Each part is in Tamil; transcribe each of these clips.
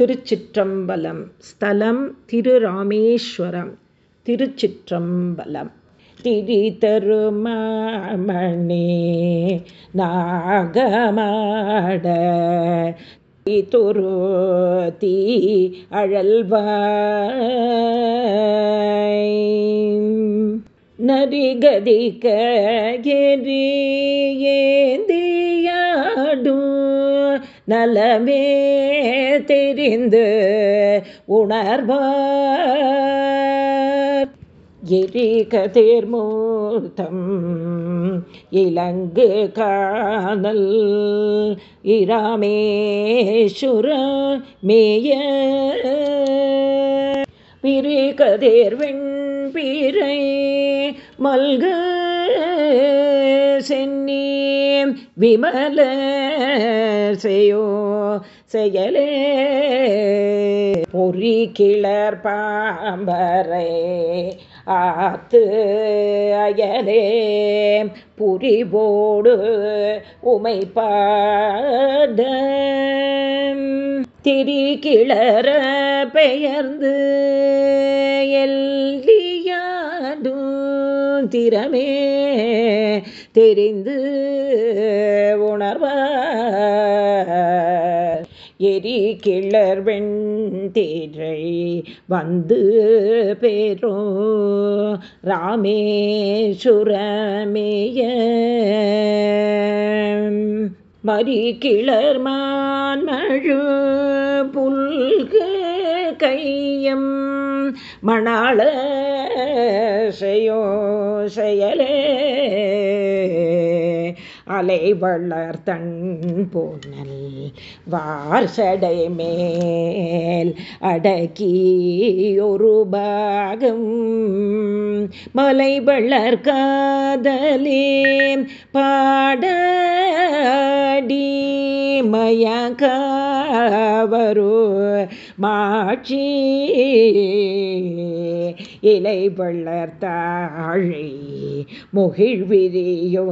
திருச்சிற்றம்பலம். ஸ்தலம் திருராமேஸ்வரம். திருச்சிற்றம்பலம். திரிதருமணி நாகமாட. துரு அழல்வாய். நரிகதிக்க எரி நலமே தெரிந்து உணர்வார். எரி கதிர்மூர்த்தம் இலங்கு காணல் இராமேஸ்வர மேய. பிரி கதிர்வெண் பிறை மல்க. சென்னி விமல செய்யோ செயலே. பொறி கிளர் பாம்பரை ஆத்து அயலே. புரிவோடு உமைப்பாட திரி கிளற பெயர்ந்து எல்லியாடும் திறமே. தெரிந்து உணர்வார். எரி கிளர் வெண்தீரை வந்து பேரோ. ராமேஸ்வரமேய மறி கிளர் மான்மழு புல்கு கையம். மணாள செய்யோ செயலே அலை வளர்த்தன் போனல் வார்சடை மேல் அடக்கி ஒரு பாகம். மலை வளர் காதலே பாடடி மயக்கா மயக்காவரு மாட்சி. இலை வளர்த்தாழை முகிழ்விரியோ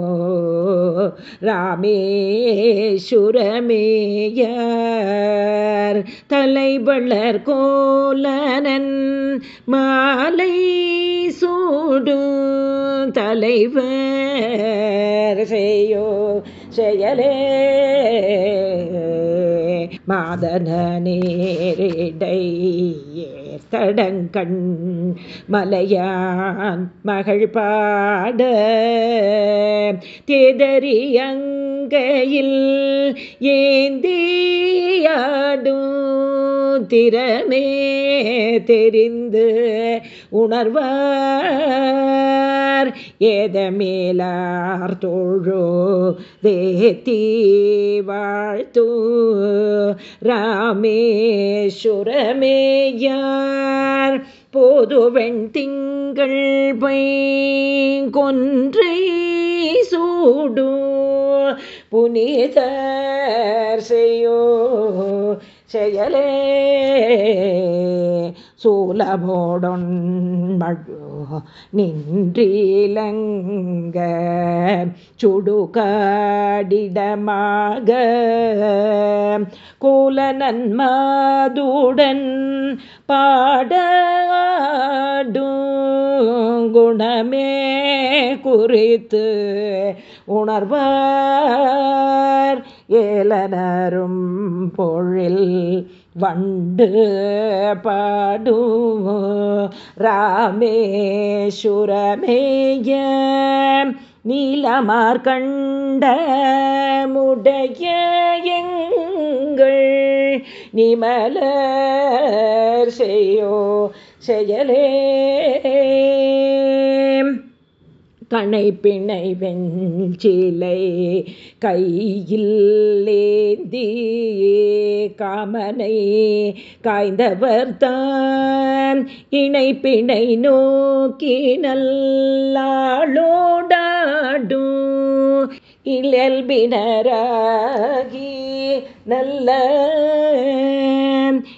ராமேஸ்வரமேயார் தலைவளர் கோலனன் மாலை சூடு தலைவர். செய்யோ செயலே மாதன நேரிடை தடங்கண் மலையான் மகள் பாட தேதறியங்கையில் ஏந்தியாடும் திறமே தெரிந்து உணர்வார். ஏத ஏதமேலார் தோழோ தேத்தி வாழ்த்து. ராமேஸ்வரமேயார் போதுவெண் திங்கள் பை கொன்றை சூடு. புனிதர் செய்யோ செயலே சூலபோடொன் மழு நின்றீலங்க சுடுகாடிடமாக. கூல நன்மாதுடன் பாடாடும் குணமே குறித்து உணர்வார். ஏலனரும் பொழில் வண்டு பாடும் ராமேஸ்வரமேய நீலமார்கண்ட முடைய எங்கள் நிமலர் செய்யோ செயலே. கணை பிணை வெஞ்சிலை கையில் ஏந்தி காமனை காய்ந்தவர் தான். இணை நோக்கி நல்லாளோடாடும். இழல்பினராகி நல்ல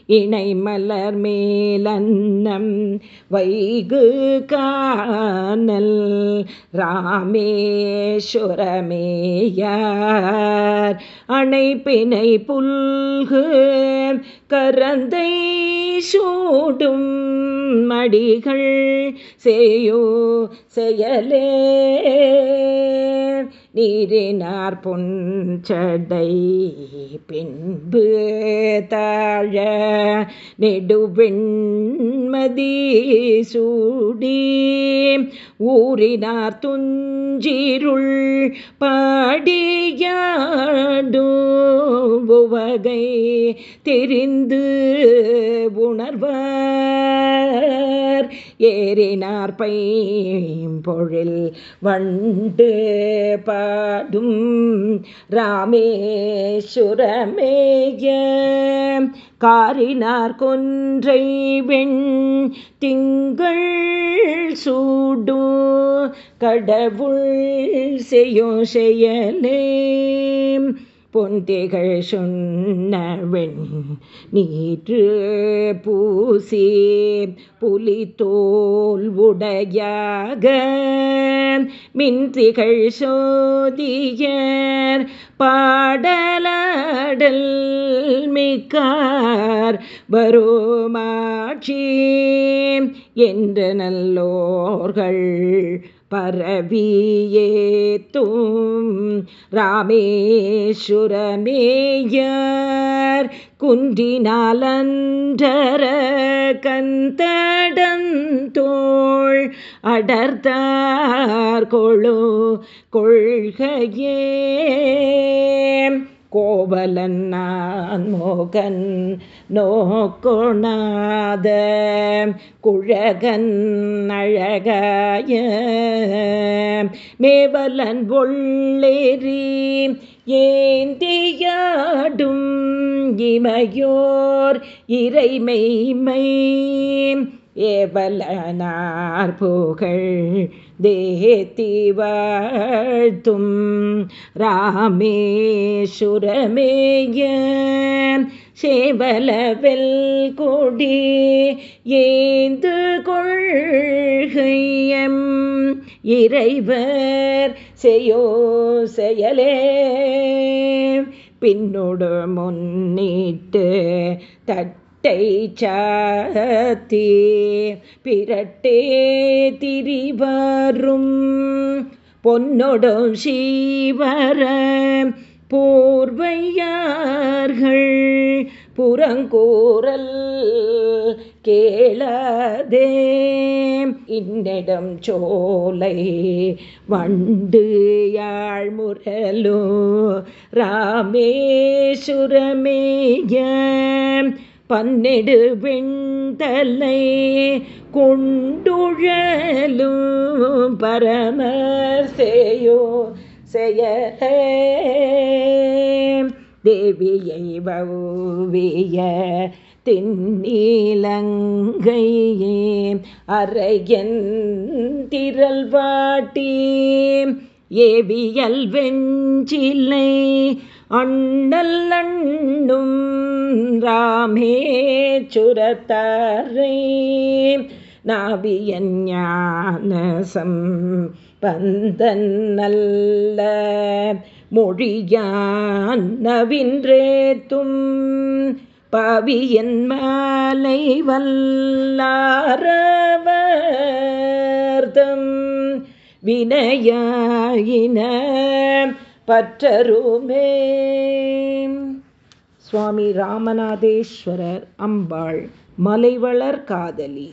இணை மலர் மேலன்னம் வைகு காணல். ராமேஸ்வரமேயார் அணைப்பினை புல்கு கரந்தை சூடும் மடிகள் செய்யோ செயலே. நீரினார் பொன்சடை பின்பு தாழ நெடுவெண்மதி சூடி ஊரினார் துஞ்சிருள் பாடியாடுவகை தெரிந்து உணர்வார். ஏறினார் பைம்பொழில் வண்டு பாடும் ராமேஸ்வரமேய காரினார் கொன்றை வெண் திங்கள் சூடு கடவுள் செய்யும் செயலே. பொந்திகள் சொன்னவெண் நீற்று பூசி புலித்தோல் உடையாக மின்றிகள் சோதியர் பாடலாடல் மிக்கார் வரோமாட்சி என்ற நல்லோர்கள் பரவியேத்தும் ராமேஸ்வரமேயர் குன்றினாலன்ற கந்தடந்தோள் அடர்த்தார் கொழு கொள்கையே. கோவலன் நான் மோகன் நோக்குணாத குழகன் அழகாய மேவலன் பொள்ளேரி ஏந்தியாடும் இமையோர் இறைமெய்மை ஏவலனார் புகழ் தேத்தி வாழ்த்தும் ராமேஸ்வரமேய சேவலவெல் கொடி ஏந்து கொள்கையம் இறைவர் செய்யோ செயலே பின்னோடு முன்னிட்டு தட் பட்டை சாத்தி பிரட்டே திரிவரும். பொன்னொடும் சீவர போர்வையார்கள் புறங்கூறல் கேளதே. இன்னிடம் சோலை வண்டு யாழ்முரலோ ராமேஸ்வரமேய பன்னெடு வெண்தலை கொண்டுழலும் பரமர் செய்யோ செயலே. தேவியை வௌவிய தின்னீலங்கையே அரையன் திரள் வாட்டி ஏவியல் வெஞ்சிலை அண்ணல் அண்ணும் ராமே சுரத்தாரை நாவியன் ஞானசம் பந்தன் நல்ல மொழியான் நவின்றேத்தும் பவியன் மாலை வல்லாரவர்தம். வினயாயின பற்றருமே. சுவாமி ராமநாதேஸ்வரர் அம்பாள் மலைவளர் காதலி.